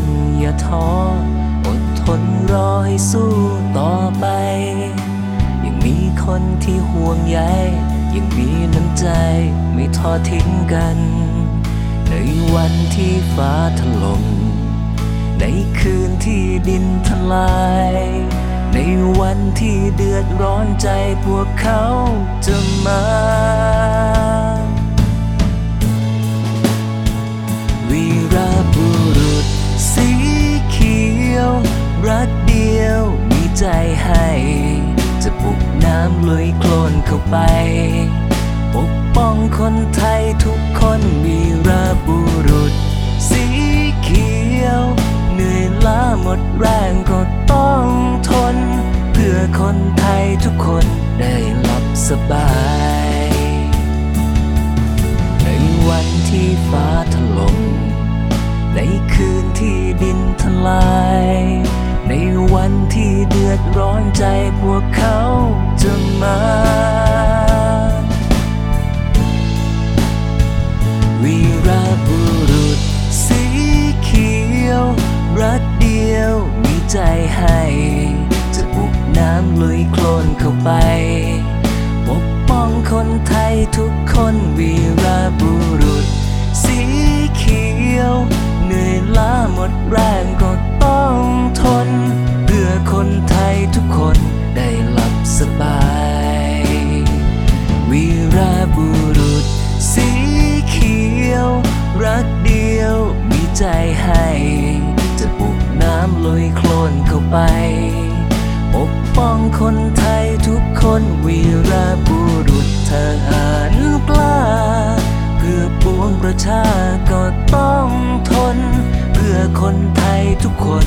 นอย่าท้อ อดทนรอให้สู้ต่อไป ยังมีคนที่ห่วงใยยังมีน้ำใจไม่ทอดทิ้งกัน ในวันที่ฟ้าถล่มในคืนที่ดินทลาย ในวันที่เดือดร้อนใจพวกเขาจะมา จะปลุกน้ำลุยโคลนเข้าไป ปกป้องคนไทยทุกคนวีรบุรุษ สีเขียว เหนื่อยล้าหมดแรงก็ต้องทน เพื่อคนไทยทุกคนได้หลับสบายในวันที่ฟ้าถล่มในคืนที่ดินทลาย ที่เดือดร้อนใจพวกเขาจะมา วีรบุรุษ สีเขียว รักเดียวมีใจให้ จะปลุกน้ำลุยโคลนเข้าไป ปกป้องคนไทยทุกคนวี ใจให้ จะปลุกน้ำลุยโคลนเข้าไป ปกป้องคนไทยทุกคนวีรบุรุษทหารกล้า เพื่อปวงประชาก็ต้องทน เพื่อคนไทยทุกคน